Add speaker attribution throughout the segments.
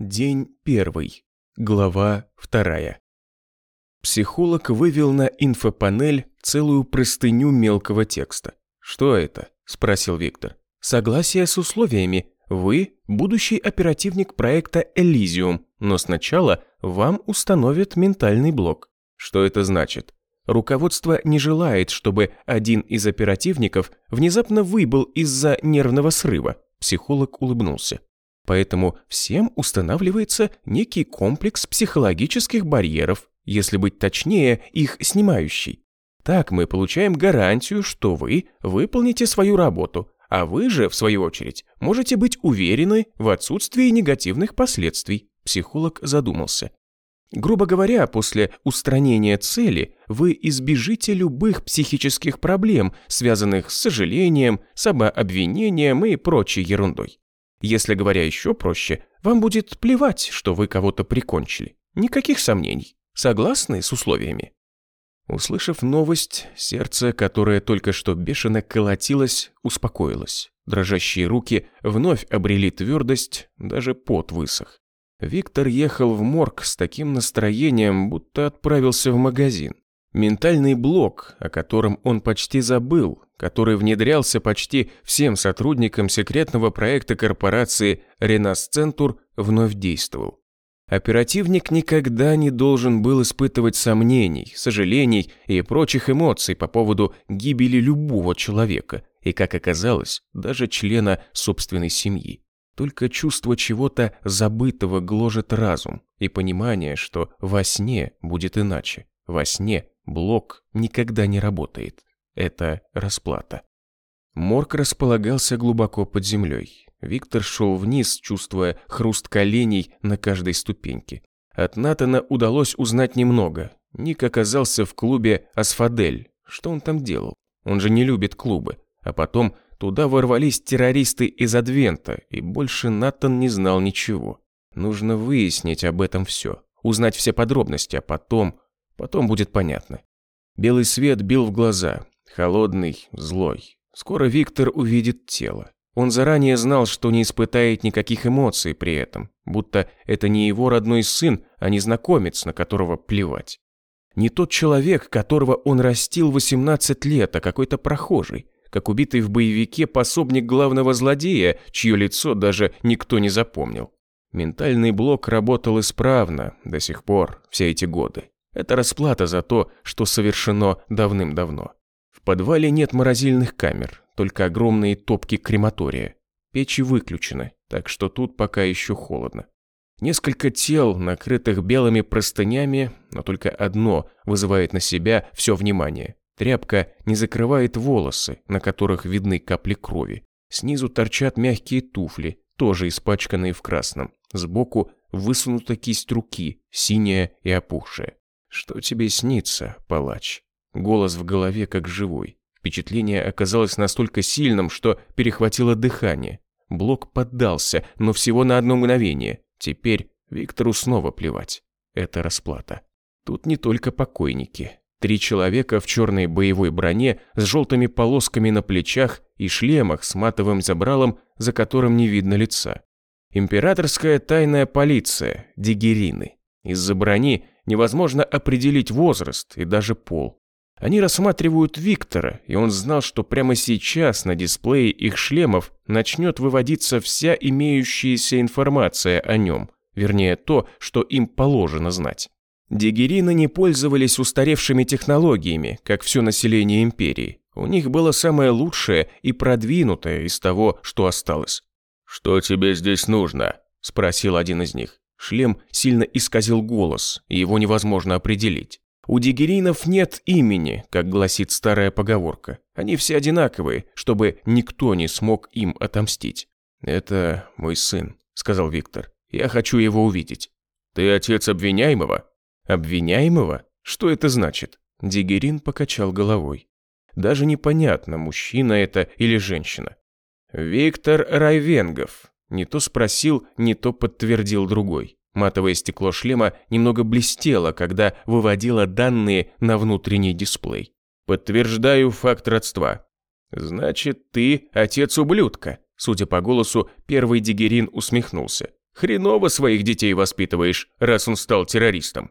Speaker 1: День первый. Глава вторая. Психолог вывел на инфопанель целую простыню мелкого текста. «Что это?» – спросил Виктор. «Согласие с условиями. Вы – будущий оперативник проекта «Элизиум», но сначала вам установят ментальный блок». Что это значит? Руководство не желает, чтобы один из оперативников внезапно выбыл из-за нервного срыва. Психолог улыбнулся. Поэтому всем устанавливается некий комплекс психологических барьеров, если быть точнее, их снимающий. Так мы получаем гарантию, что вы выполните свою работу, а вы же, в свою очередь, можете быть уверены в отсутствии негативных последствий. Психолог задумался. Грубо говоря, после устранения цели вы избежите любых психических проблем, связанных с сожалением, самообвинением и прочей ерундой. Если говоря еще проще, вам будет плевать, что вы кого-то прикончили. Никаких сомнений. Согласны с условиями? Услышав новость, сердце, которое только что бешено колотилось, успокоилось. Дрожащие руки вновь обрели твердость, даже пот высох. Виктор ехал в морг с таким настроением, будто отправился в магазин. Ментальный блок, о котором он почти забыл, который внедрялся почти всем сотрудникам секретного проекта корпорации «Ренасцентур», вновь действовал. Оперативник никогда не должен был испытывать сомнений, сожалений и прочих эмоций по поводу гибели любого человека, и, как оказалось, даже члена собственной семьи. Только чувство чего-то забытого гложет разум и понимание, что во сне будет иначе. Во сне Блок никогда не работает. Это расплата. Морг располагался глубоко под землей. Виктор шел вниз, чувствуя хруст коленей на каждой ступеньке. От Натана удалось узнать немного. Ник оказался в клубе «Асфадель». Что он там делал? Он же не любит клубы. А потом туда ворвались террористы из Адвента, и больше Натан не знал ничего. Нужно выяснить об этом все. Узнать все подробности, а потом Потом будет понятно. Белый свет бил в глаза, холодный, злой. Скоро Виктор увидит тело. Он заранее знал, что не испытает никаких эмоций при этом, будто это не его родной сын, а незнакомец, на которого плевать. Не тот человек, которого он растил 18 лет, а какой-то прохожий, как убитый в боевике пособник главного злодея, чье лицо даже никто не запомнил. Ментальный блок работал исправно до сих пор, все эти годы. Это расплата за то, что совершено давным-давно. Подвале нет морозильных камер, только огромные топки крематория. Печи выключены, так что тут пока еще холодно. Несколько тел, накрытых белыми простынями, но только одно вызывает на себя все внимание. Тряпка не закрывает волосы, на которых видны капли крови. Снизу торчат мягкие туфли, тоже испачканные в красном. Сбоку высунута кисть руки, синяя и опухшая. «Что тебе снится, палач?» Голос в голове как живой. Впечатление оказалось настолько сильным, что перехватило дыхание. Блок поддался, но всего на одно мгновение. Теперь Виктору снова плевать. Это расплата. Тут не только покойники. Три человека в черной боевой броне с желтыми полосками на плечах и шлемах с матовым забралом, за которым не видно лица. Императорская тайная полиция, дигерины. Из-за брони невозможно определить возраст и даже пол. Они рассматривают Виктора, и он знал, что прямо сейчас на дисплее их шлемов начнет выводиться вся имеющаяся информация о нем, вернее то, что им положено знать. Дигерины не пользовались устаревшими технологиями, как все население империи. У них было самое лучшее и продвинутое из того, что осталось. «Что тебе здесь нужно?» – спросил один из них. Шлем сильно исказил голос, и его невозможно определить. У дигеринов нет имени, как гласит старая поговорка. Они все одинаковые, чтобы никто не смог им отомстить. «Это мой сын», — сказал Виктор. «Я хочу его увидеть». «Ты отец обвиняемого?» «Обвиняемого? Что это значит?» Дигерин покачал головой. Даже непонятно, мужчина это или женщина. «Виктор Райвенгов, не то спросил, не то подтвердил другой. Матовое стекло шлема немного блестело, когда выводило данные на внутренний дисплей. «Подтверждаю факт родства». «Значит, ты отец ублюдка», Судя по голосу, первый дигерин усмехнулся. Хреново своих детей воспитываешь, раз он стал террористом.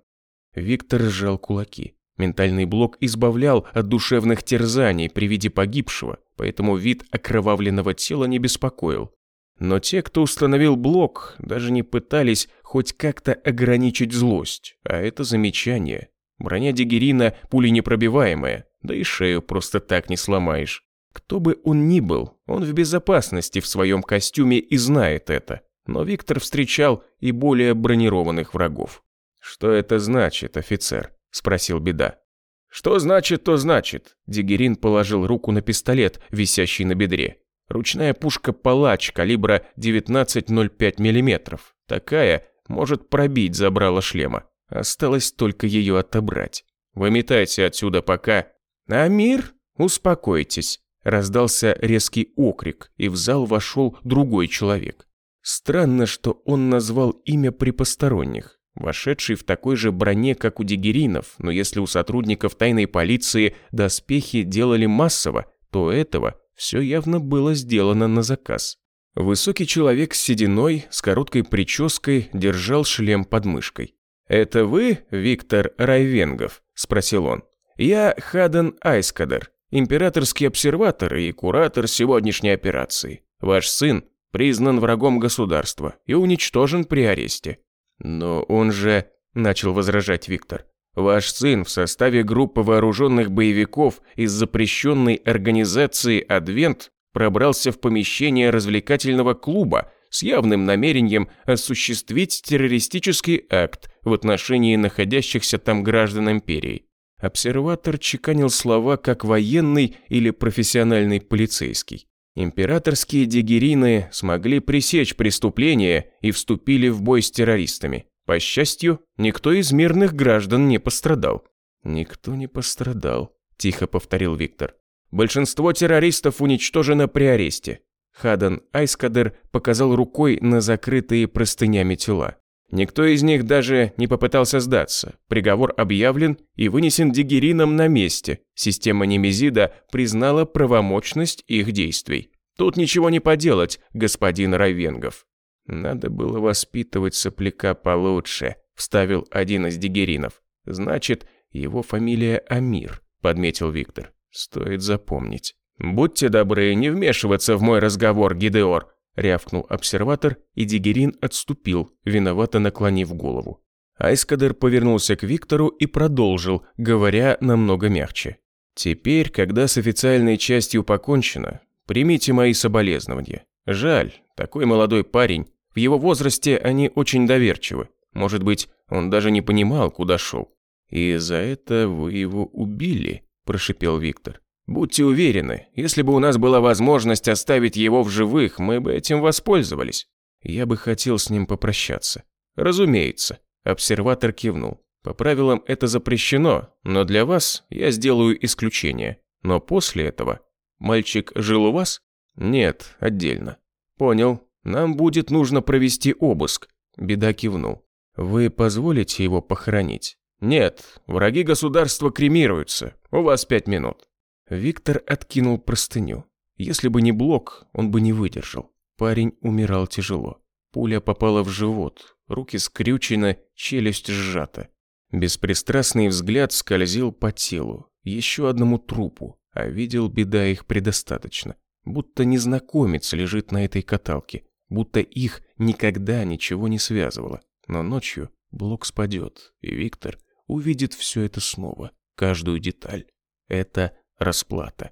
Speaker 1: Виктор сжал кулаки. Ментальный блок избавлял от душевных терзаний при виде погибшего, поэтому вид окровавленного тела не беспокоил. Но те, кто установил блок, даже не пытались хоть как-то ограничить злость, а это замечание. Броня Дигерина пуленепробиваемая, да и шею просто так не сломаешь. Кто бы он ни был, он в безопасности в своем костюме и знает это. Но Виктор встречал и более бронированных врагов. «Что это значит, офицер?» – спросил Беда. «Что значит, то значит». Дигерин положил руку на пистолет, висящий на бедре. Ручная пушка «Палач» калибра 19,05 мм. Такая может пробить забрало шлема. Осталось только ее отобрать. Выметайте отсюда пока. «Амир, успокойтесь», – раздался резкий окрик, и в зал вошел другой человек. Странно, что он назвал имя при посторонних вошедший в такой же броне, как у дигеринов, но если у сотрудников тайной полиции доспехи делали массово, то этого все явно было сделано на заказ. Высокий человек с сединой, с короткой прической, держал шлем под мышкой. «Это вы, Виктор Райвенгов?» – спросил он. «Я Хаден Айскадер, императорский обсерватор и куратор сегодняшней операции. Ваш сын признан врагом государства и уничтожен при аресте. «Но он же...» – начал возражать Виктор. «Ваш сын в составе группы вооруженных боевиков из запрещенной организации «Адвент» пробрался в помещение развлекательного клуба с явным намерением осуществить террористический акт в отношении находящихся там граждан империи. Обсерватор чеканил слова как военный или профессиональный полицейский. Императорские дигерины смогли пресечь преступление и вступили в бой с террористами. По счастью, никто из мирных граждан не пострадал. «Никто не пострадал», – тихо повторил Виктор. «Большинство террористов уничтожено при аресте». Хадан Айскадер показал рукой на закрытые простынями тела. Никто из них даже не попытался сдаться. Приговор объявлен и вынесен Дигерином на месте. Система Немезида признала правомочность их действий. Тут ничего не поделать, господин Райвенгов. Надо было воспитывать сопляка получше, вставил один из дигеринов. Значит, его фамилия Амир, подметил Виктор. Стоит запомнить. Будьте добры, не вмешиваться в мой разговор, Гидеор, рявкнул обсерватор, и Дигерин отступил, виновато наклонив голову. Айскадер повернулся к Виктору и продолжил, говоря намного мягче. «Теперь, когда с официальной частью покончено, примите мои соболезнования. Жаль, такой молодой парень, в его возрасте они очень доверчивы. Может быть, он даже не понимал, куда шел. И за это вы его убили?» – прошипел Виктор. Будьте уверены, если бы у нас была возможность оставить его в живых, мы бы этим воспользовались. Я бы хотел с ним попрощаться. Разумеется, обсерватор кивнул. По правилам это запрещено, но для вас я сделаю исключение. Но после этого... Мальчик жил у вас? Нет, отдельно. Понял. Нам будет нужно провести обыск. Беда кивнул. Вы позволите его похоронить? Нет, враги государства кремируются. У вас пять минут. Виктор откинул простыню. Если бы не блок, он бы не выдержал. Парень умирал тяжело. Пуля попала в живот, руки скрючены, челюсть сжата. Беспристрастный взгляд скользил по телу, еще одному трупу, а видел беда их предостаточно. Будто незнакомец лежит на этой каталке, будто их никогда ничего не связывало. Но ночью блок спадет, и Виктор увидит все это снова, каждую деталь. Это расплата.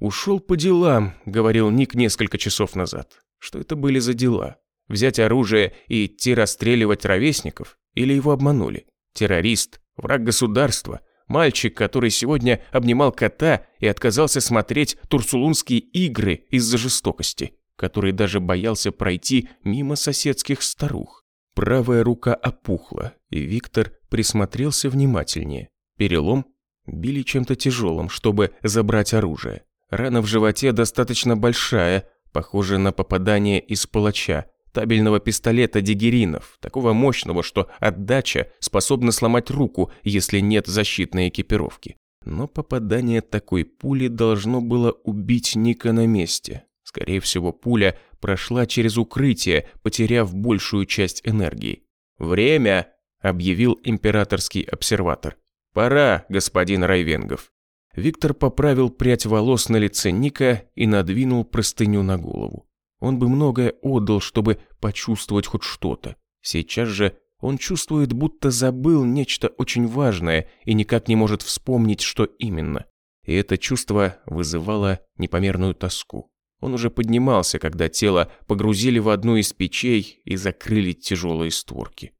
Speaker 1: «Ушел по делам», — говорил Ник несколько часов назад. Что это были за дела? Взять оружие и идти расстреливать ровесников? Или его обманули? Террорист, враг государства, мальчик, который сегодня обнимал кота и отказался смотреть турсулунские игры из-за жестокости, который даже боялся пройти мимо соседских старух. Правая рука опухла, и Виктор присмотрелся внимательнее. Перелом Били чем-то тяжелым, чтобы забрать оружие. Рана в животе достаточно большая, похожая на попадание из палача, табельного пистолета дигеринов, такого мощного, что отдача способна сломать руку, если нет защитной экипировки. Но попадание такой пули должно было убить Ника на месте. Скорее всего, пуля прошла через укрытие, потеряв большую часть энергии. «Время!» – объявил императорский обсерватор. «Пора, господин Райвенгов». Виктор поправил прядь волос на лице Ника и надвинул простыню на голову. Он бы многое отдал, чтобы почувствовать хоть что-то. Сейчас же он чувствует, будто забыл нечто очень важное и никак не может вспомнить, что именно. И это чувство вызывало непомерную тоску. Он уже поднимался, когда тело погрузили в одну из печей и закрыли тяжелые створки.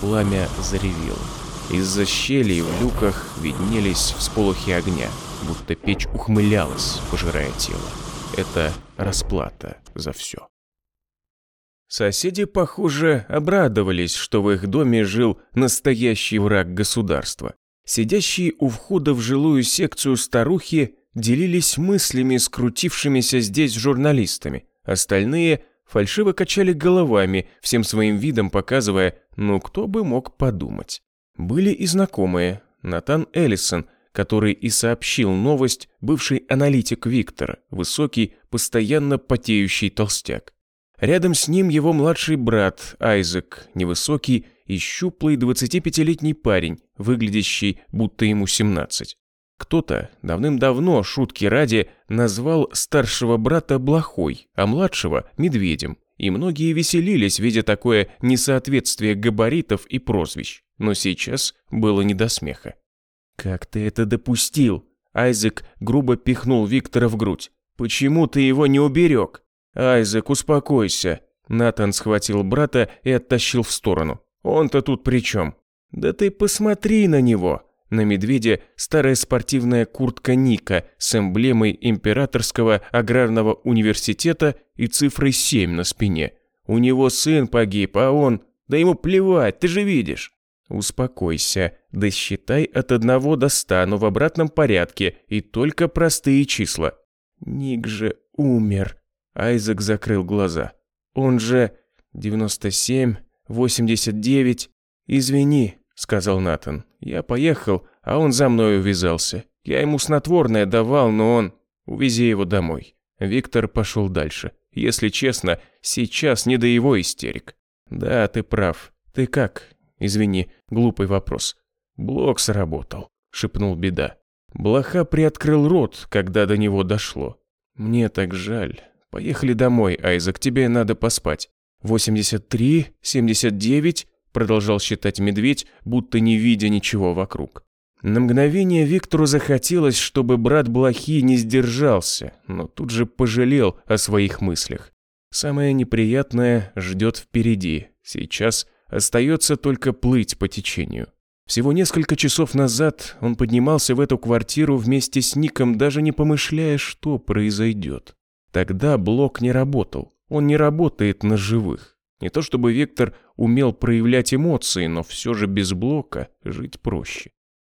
Speaker 1: Пламя заревело. Из-за щелей в люках виднелись всполохи огня, будто печь ухмылялась, пожирая тело. Это расплата за все. Соседи, похоже, обрадовались, что в их доме жил настоящий враг государства. Сидящие у входа в жилую секцию старухи делились мыслями с крутившимися здесь журналистами. Остальные фальшиво качали головами, всем своим видом показывая, ну кто бы мог подумать. Были и знакомые. Натан Эллисон, который и сообщил новость, бывший аналитик Виктора, высокий, постоянно потеющий толстяк. Рядом с ним его младший брат Айзек, невысокий и щуплый 25-летний парень, выглядящий будто ему 17. Кто-то давным-давно, шутки ради, назвал старшего брата Блохой, а младшего – Медведем. И многие веселились, видя такое несоответствие габаритов и прозвищ. Но сейчас было не до смеха. «Как ты это допустил?» Айзек грубо пихнул Виктора в грудь. «Почему ты его не уберег?» «Айзек, успокойся!» Натан схватил брата и оттащил в сторону. «Он-то тут при чем?» «Да ты посмотри на него!» На медведе старая спортивная куртка Ника с эмблемой Императорского аграрного университета и цифрой 7 на спине. У него сын погиб, а он... Да ему плевать, ты же видишь. Успокойся, досчитай от одного до ста, но в обратном порядке, и только простые числа. Ник же умер. Айзек закрыл глаза. Он же... 97, 89... Извини, сказал Натан. Я поехал, а он за мной увязался. Я ему снотворное давал, но он... Увези его домой. Виктор пошел дальше. Если честно, сейчас не до его истерик. Да, ты прав. Ты как? Извини, глупый вопрос. Блок сработал, шепнул Беда. Блоха приоткрыл рот, когда до него дошло. Мне так жаль. Поехали домой, Айзек, тебе надо поспать. 83, 79, продолжал считать медведь, будто не видя ничего вокруг. На мгновение Виктору захотелось, чтобы брат Блохи не сдержался, но тут же пожалел о своих мыслях. Самое неприятное ждет впереди. Сейчас остается только плыть по течению. Всего несколько часов назад он поднимался в эту квартиру вместе с Ником, даже не помышляя, что произойдет. Тогда блок не работал. Он не работает на живых. Не то чтобы Виктор умел проявлять эмоции, но все же без блока жить проще.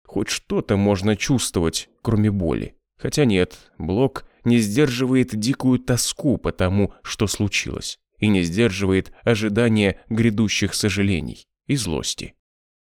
Speaker 1: Хоть что-то можно чувствовать, кроме боли. Хотя нет, блок не сдерживает дикую тоску по тому, что случилось, и не сдерживает ожидания грядущих сожалений и злости.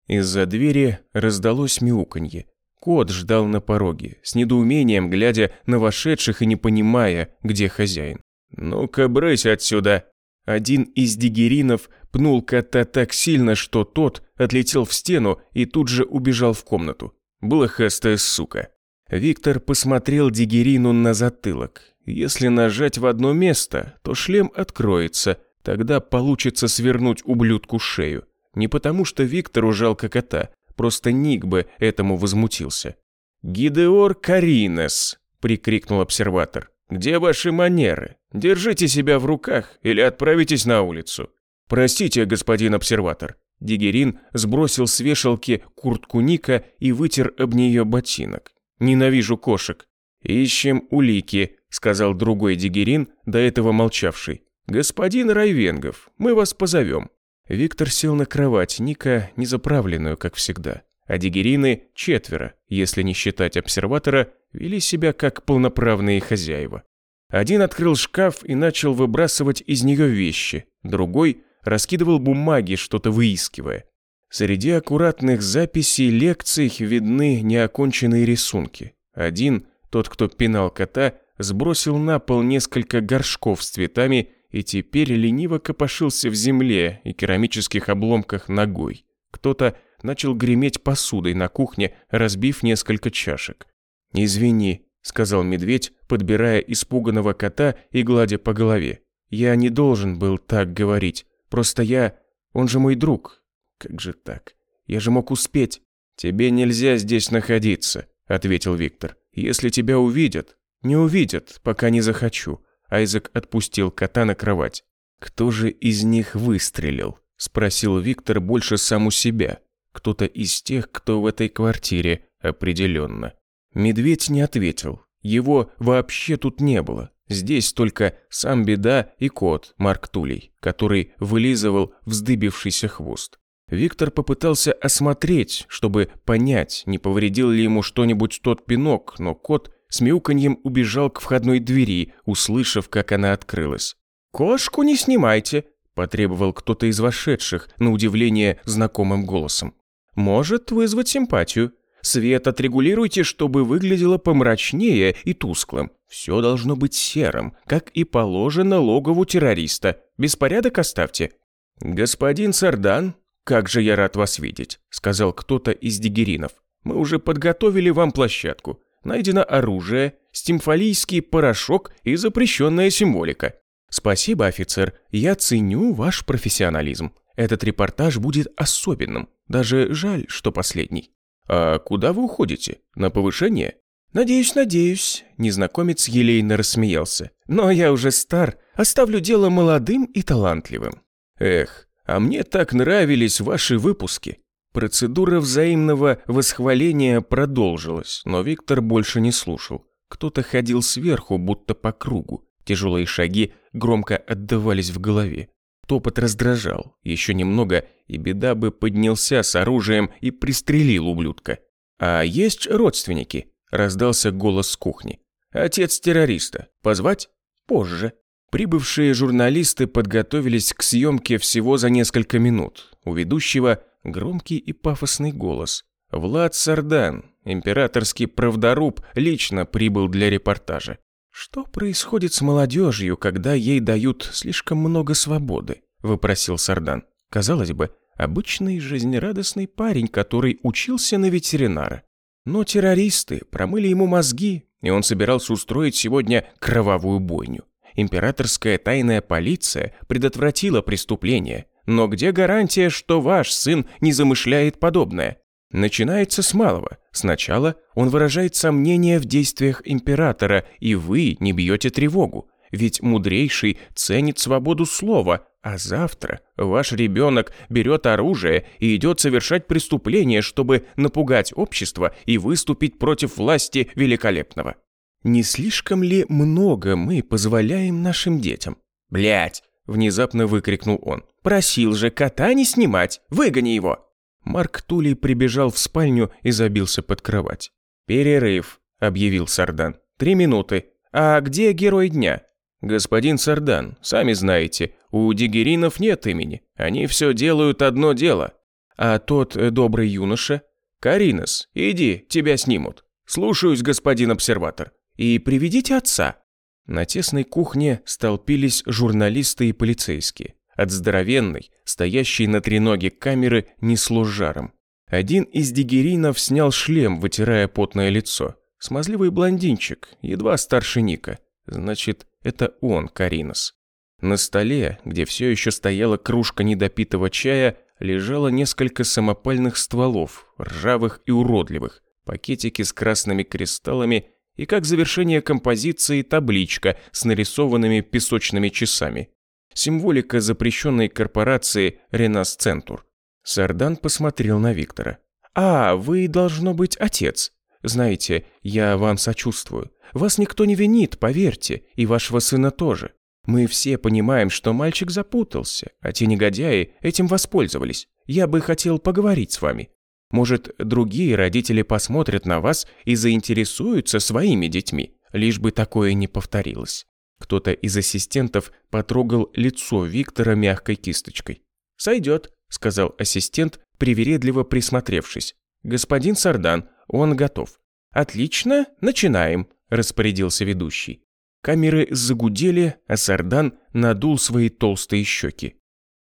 Speaker 1: Из-за двери раздалось мяуканье. Кот ждал на пороге, с недоумением глядя на вошедших и не понимая, где хозяин. «Ну-ка, брысь отсюда!» Один из дигеринов пнул кота так сильно, что тот отлетел в стену и тут же убежал в комнату. Блохастая сука. Виктор посмотрел дигерину на затылок. Если нажать в одно место, то шлем откроется, тогда получится свернуть ублюдку шею. Не потому что Виктору жалко кота, просто Ник бы этому возмутился. «Гидеор Каринес!» – прикрикнул обсерватор. «Где ваши манеры? Держите себя в руках или отправитесь на улицу». «Простите, господин обсерватор». Дигерин сбросил с вешалки куртку Ника и вытер об нее ботинок. «Ненавижу кошек». «Ищем улики», — сказал другой Дигерин, до этого молчавший. «Господин Райвенгов, мы вас позовем». Виктор сел на кровать Ника, незаправленную, как всегда. А дигерины четверо, если не считать обсерватора, вели себя как полноправные хозяева. Один открыл шкаф и начал выбрасывать из нее вещи, другой раскидывал бумаги, что-то выискивая. Среди аккуратных записей лекций видны неоконченные рисунки. Один, тот, кто пинал кота, сбросил на пол несколько горшков с цветами и теперь лениво копошился в земле и керамических обломках ногой. Кто-то начал греметь посудой на кухне, разбив несколько чашек. «Извини», — сказал медведь, подбирая испуганного кота и гладя по голове. «Я не должен был так говорить. Просто я... Он же мой друг. Как же так? Я же мог успеть». «Тебе нельзя здесь находиться», — ответил Виктор. «Если тебя увидят...» «Не увидят, пока не захочу». Айзек отпустил кота на кровать. «Кто же из них выстрелил?» – спросил Виктор больше сам у себя. Кто-то из тех, кто в этой квартире, определенно. Медведь не ответил. Его вообще тут не было. Здесь только сам Беда и кот Марк Тулей, который вылизывал вздыбившийся хвост. Виктор попытался осмотреть, чтобы понять, не повредил ли ему что-нибудь тот пинок, но кот с мяуканьем убежал к входной двери, услышав, как она открылась. «Кошку не снимайте», – потребовал кто-то из вошедших, на удивление знакомым голосом. «Может вызвать симпатию. Свет отрегулируйте, чтобы выглядело помрачнее и тусклым. Все должно быть серым, как и положено логову террориста. Беспорядок оставьте». «Господин Сардан, как же я рад вас видеть», – сказал кто-то из дигеринов. «Мы уже подготовили вам площадку найдено оружие, стимфалийский порошок и запрещенная символика. Спасибо, офицер, я ценю ваш профессионализм. Этот репортаж будет особенным, даже жаль, что последний. А куда вы уходите? На повышение? Надеюсь, надеюсь, незнакомец елейно рассмеялся. Но я уже стар, оставлю дело молодым и талантливым. Эх, а мне так нравились ваши выпуски. Процедура взаимного восхваления продолжилась, но Виктор больше не слушал. Кто-то ходил сверху, будто по кругу. Тяжелые шаги громко отдавались в голове. Топот раздражал. Еще немного, и беда бы поднялся с оружием и пристрелил ублюдка. «А есть родственники?» – раздался голос с кухни. «Отец террориста. Позвать?» «Позже». Прибывшие журналисты подготовились к съемке всего за несколько минут. У ведущего Громкий и пафосный голос. Влад Сардан, императорский правдоруб, лично прибыл для репортажа. «Что происходит с молодежью, когда ей дают слишком много свободы?» – выпросил Сардан. Казалось бы, обычный жизнерадостный парень, который учился на ветеринара. Но террористы промыли ему мозги, и он собирался устроить сегодня кровавую бойню. Императорская тайная полиция предотвратила преступление, но где гарантия, что ваш сын не замышляет подобное? Начинается с малого. Сначала он выражает сомнения в действиях императора, и вы не бьете тревогу. Ведь мудрейший ценит свободу слова, а завтра ваш ребенок берет оружие и идет совершать преступление, чтобы напугать общество и выступить против власти великолепного. Не слишком ли много мы позволяем нашим детям? Блять, внезапно выкрикнул он. Просил же кота не снимать, выгони его!» Марк Тулей прибежал в спальню и забился под кровать. «Перерыв», — объявил Сардан. «Три минуты. А где герой дня?» «Господин Сардан, сами знаете, у дигеринов нет имени. Они все делают одно дело. А тот э, добрый юноша? Каринос, иди, тебя снимут. Слушаюсь, господин обсерватор. И приведите отца». На тесной кухне столпились журналисты и полицейские. От здоровенной, стоящей на треноге камеры, несло жаром. Один из дигеринов снял шлем, вытирая потное лицо. Смазливый блондинчик, едва старше Ника. Значит, это он, Каринос. На столе, где все еще стояла кружка недопитого чая, лежало несколько самопальных стволов, ржавых и уродливых, пакетики с красными кристаллами и, как завершение композиции, табличка с нарисованными песочными часами символика запрещенной корпорации «Ренас Центур». Сардан посмотрел на Виктора. «А, вы, должно быть, отец. Знаете, я вам сочувствую. Вас никто не винит, поверьте, и вашего сына тоже. Мы все понимаем, что мальчик запутался, а те негодяи этим воспользовались. Я бы хотел поговорить с вами. Может, другие родители посмотрят на вас и заинтересуются своими детьми, лишь бы такое не повторилось. Кто-то из ассистентов потрогал лицо Виктора мягкой кисточкой. «Сойдет», — сказал ассистент, привередливо присмотревшись. «Господин Сардан, он готов». «Отлично, начинаем», — распорядился ведущий. Камеры загудели, а Сардан надул свои толстые щеки.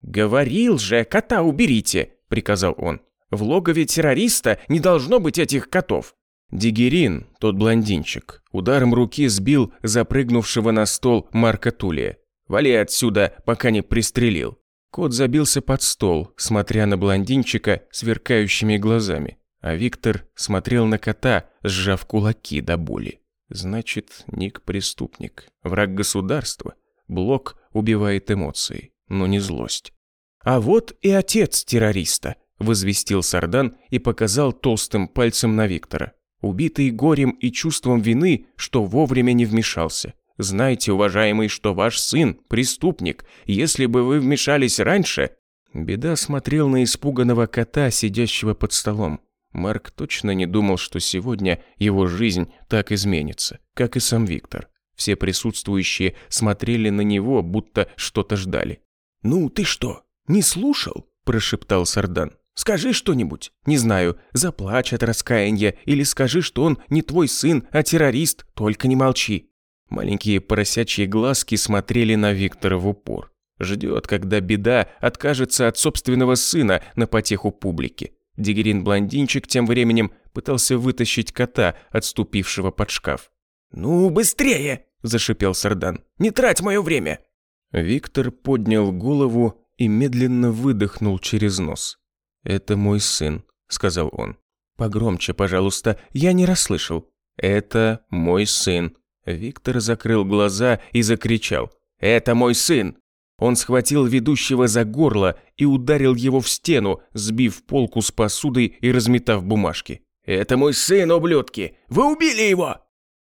Speaker 1: «Говорил же, кота уберите!» – приказал он. «В логове террориста не должно быть этих котов!» Дигерин, тот блондинчик, ударом руки сбил запрыгнувшего на стол Марка Тулия. «Вали отсюда, пока не пристрелил!» Кот забился под стол, смотря на блондинчика сверкающими глазами, а Виктор смотрел на кота, сжав кулаки до боли. Значит, Ник преступник, враг государства. Блок убивает эмоции, но не злость. «А вот и отец террориста», – возвестил Сардан и показал толстым пальцем на Виктора. Убитый горем и чувством вины, что вовремя не вмешался. Знайте, уважаемый, что ваш сын – преступник. Если бы вы вмешались раньше...» Беда смотрел на испуганного кота, сидящего под столом. Марк точно не думал, что сегодня его жизнь так изменится, как и сам Виктор. Все присутствующие смотрели на него, будто что-то ждали. «Ну, ты что, не слушал?» – прошептал Сардан. «Скажи что-нибудь. Не знаю, заплачь от раскаяния или скажи, что он не твой сын, а террорист, только не молчи». Маленькие поросячьи глазки смотрели на Виктора в упор. Ждет, когда беда откажется от собственного сына на потеху публики. Дигерин-блондинчик тем временем пытался вытащить кота, отступившего под шкаф. «Ну, быстрее!» – зашипел Сардан. «Не трать мое время!» Виктор поднял голову и медленно выдохнул через нос. «Это мой сын», – сказал он. «Погромче, пожалуйста, я не расслышал». «Это мой сын». Виктор закрыл глаза и закричал. «Это мой сын!» Он схватил ведущего за горло и ударил его в стену, сбив полку с посудой и разметав бумажки. «Это мой сын, ублюдки! Вы убили его!»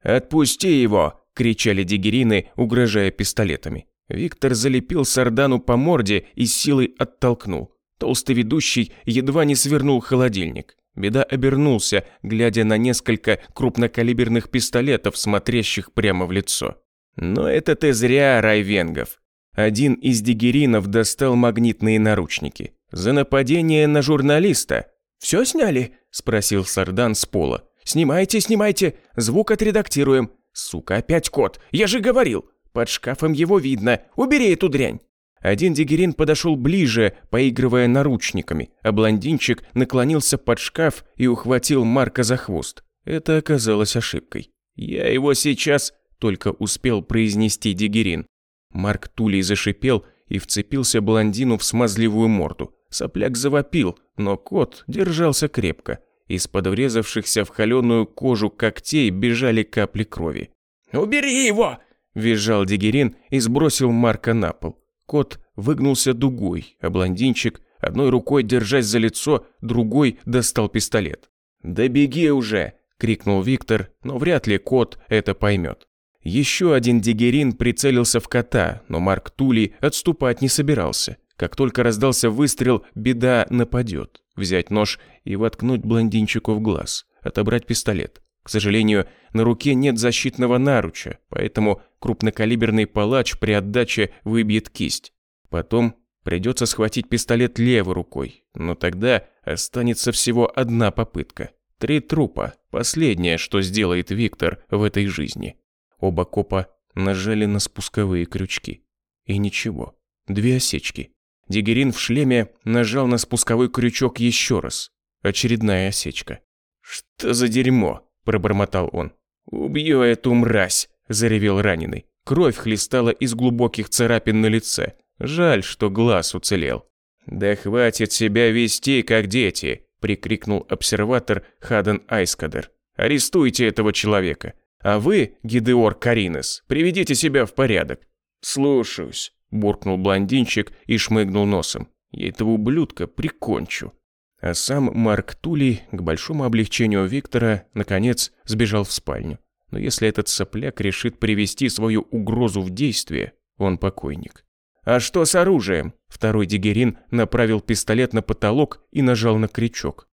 Speaker 1: «Отпусти его!» – кричали дигерины, угрожая пистолетами. Виктор залепил Сардану по морде и силой оттолкнул. Толстый ведущий едва не свернул холодильник. Беда обернулся, глядя на несколько крупнокалиберных пистолетов, смотрящих прямо в лицо. «Но это ты зря, Райвенгов. Один из дигеринов достал магнитные наручники. За нападение на журналиста. «Все сняли?» – спросил Сардан с пола. «Снимайте, снимайте, звук отредактируем. Сука, опять кот, я же говорил. Под шкафом его видно, убери эту дрянь». Один дигерин подошел ближе, поигрывая наручниками, а блондинчик наклонился под шкаф и ухватил Марка за хвост. Это оказалось ошибкой. «Я его сейчас...» – только успел произнести дигерин. Марк Тулей зашипел и вцепился блондину в смазливую морду. Сопляк завопил, но кот держался крепко. Из-под врезавшихся в холеную кожу когтей бежали капли крови. «Убери его!» – визжал Дигерин и сбросил Марка на пол. Кот выгнулся дугой, а блондинчик, одной рукой держась за лицо, другой достал пистолет. «Да беги уже!» – крикнул Виктор, но вряд ли кот это поймет. Еще один дигерин прицелился в кота, но Марк Тули отступать не собирался. Как только раздался выстрел, беда нападет. Взять нож и воткнуть блондинчику в глаз. Отобрать пистолет. К сожалению, на руке нет защитного наруча, поэтому крупнокалиберный палач при отдаче выбьет кисть. Потом придется схватить пистолет левой рукой, но тогда останется всего одна попытка. Три трупа, последнее, что сделает Виктор в этой жизни. Оба копа нажали на спусковые крючки. И ничего. Две осечки. Дигерин в шлеме нажал на спусковой крючок еще раз. Очередная осечка. «Что за дерьмо?» – пробормотал он. «Убью эту мразь!» – заревел раненый. Кровь хлестала из глубоких царапин на лице. Жаль, что глаз уцелел. «Да хватит себя вести, как дети!» – прикрикнул обсерватор Хаден Айскадер. «Арестуйте этого человека. А вы, Гидеор Каринес, приведите себя в порядок». «Слушаюсь», – буркнул блондинчик и шмыгнул носом. «Я этого ублюдка прикончу». А сам Марк Тули, к большому облегчению Виктора, наконец сбежал в спальню. Но если этот сопляк решит привести свою угрозу в действие, он покойник. «А что с оружием?» Второй дигерин направил пистолет на потолок и нажал на крючок.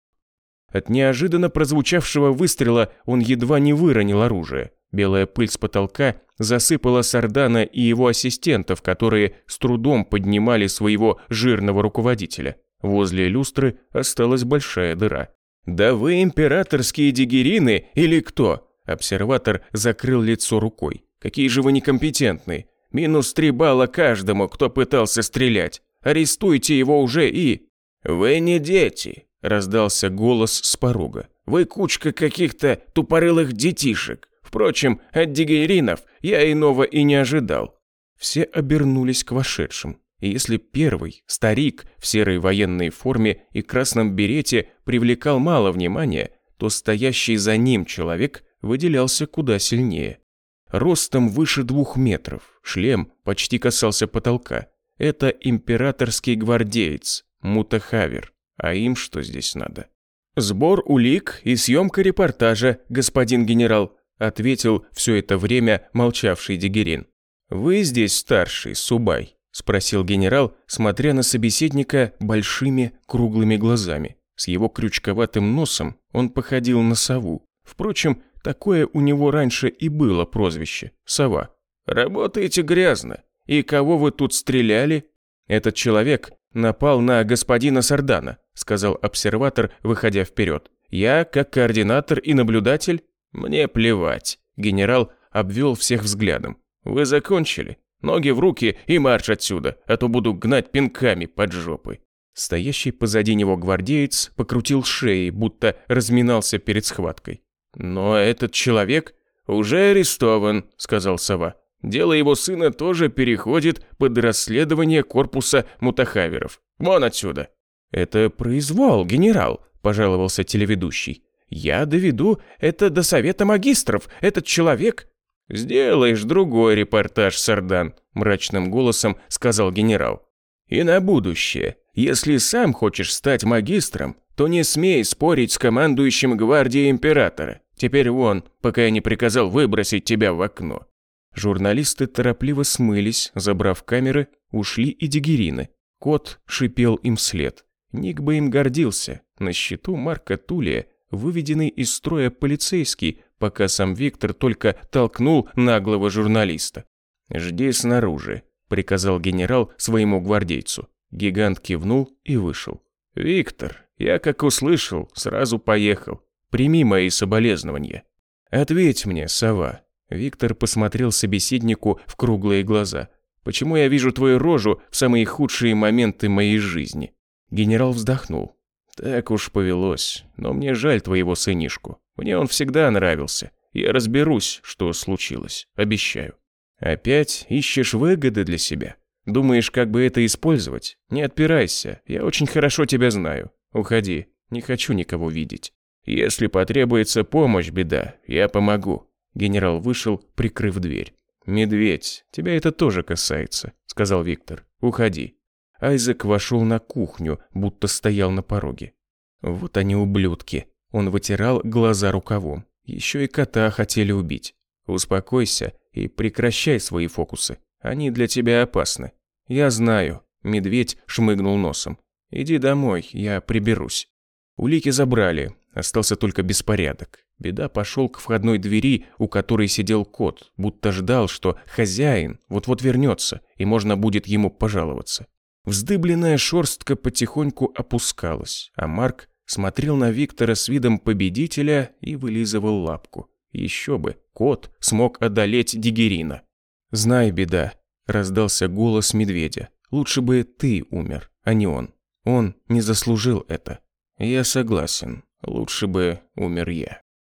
Speaker 1: От неожиданно прозвучавшего выстрела он едва не выронил оружие. Белая пыль с потолка засыпала Сардана и его ассистентов, которые с трудом поднимали своего жирного руководителя. Возле люстры осталась большая дыра. «Да вы императорские дигерины или кто?» Обсерватор закрыл лицо рукой. Какие же вы некомпетентные. Минус три балла каждому, кто пытался стрелять. Арестуйте его уже и...» «Вы не дети», – раздался голос с порога. «Вы кучка каких-то тупорылых детишек. Впрочем, от дигеринов я иного и не ожидал». Все обернулись к вошедшим. И если первый, старик, в серой военной форме и красном берете привлекал мало внимания, то стоящий за ним человек выделялся куда сильнее. Ростом выше двух метров, шлем почти касался потолка. Это императорский гвардеец, Мутахавер. А им что здесь надо? «Сбор улик и съемка репортажа, господин генерал», ответил все это время молчавший Дигерин. «Вы здесь старший, Субай?» Спросил генерал, смотря на собеседника большими круглыми глазами. С его крючковатым носом он походил на сову. Впрочем, такое у него раньше и было прозвище – сова. «Работаете грязно. И кого вы тут стреляли?» «Этот человек напал на господина Сардана», – сказал обсерватор, выходя вперед. «Я, как координатор и наблюдатель?» «Мне плевать», – генерал обвел всех взглядом. «Вы закончили? Ноги в руки и марш отсюда, а то буду гнать пинками под жопы». Стоящий позади него гвардеец покрутил шеей, будто разминался перед схваткой. «Но этот человек уже арестован», — сказал сова. «Дело его сына тоже переходит под расследование корпуса мутахаверов. Вон отсюда». «Это произвол, генерал», — пожаловался телеведущий. «Я доведу это до совета магистров. Этот человек «Сделаешь другой репортаж, Сардан», – мрачным голосом сказал генерал. «И на будущее, если сам хочешь стать магистром, то не смей спорить с командующим гвардией императора. Теперь вон, пока я не приказал выбросить тебя в окно». Журналисты торопливо смылись, забрав камеры, ушли и дигерины. Кот шипел им вслед. Ник бы им гордился. На счету Марка Тулия, выведенный из строя полицейский, пока сам Виктор только толкнул наглого журналиста. «Жди снаружи», – приказал генерал своему гвардейцу. Гигант кивнул и вышел. «Виктор, я как услышал, сразу поехал. Прими мои соболезнования». «Ответь мне, сова». Виктор посмотрел собеседнику в круглые глаза. «Почему я вижу твою рожу в самые худшие моменты моей жизни?» Генерал вздохнул. «Так уж повелось, но мне жаль твоего сынишку. Мне он всегда нравился. Я разберусь, что случилось, обещаю. Опять ищешь выгоды для себя? Думаешь, как бы это использовать? Не отпирайся, я очень хорошо тебя знаю. Уходи, не хочу никого видеть. Если потребуется помощь, беда, я помогу. Генерал вышел, прикрыв дверь. «Медведь, тебя это тоже касается», — сказал Виктор. «Уходи». Айзек вошел на кухню, будто стоял на пороге. «Вот они ублюдки», он вытирал глаза рукавом. Еще и кота хотели убить. Успокойся и прекращай свои фокусы. Они для тебя опасны. Я знаю. Медведь шмыгнул носом. Иди домой, я приберусь. Улики забрали, остался только беспорядок. Беда пошел к входной двери, у которой сидел кот, будто ждал, что хозяин вот-вот вернется, и можно будет ему пожаловаться. Вздыбленная шерстка потихоньку опускалась, а Марк смотрел на Виктора с видом победителя и вылизывал лапку. Еще бы, кот смог одолеть Дигерина. «Знай, беда», – раздался голос медведя. «Лучше бы ты умер, а не он. Он не заслужил это». «Я согласен. Лучше бы умер я».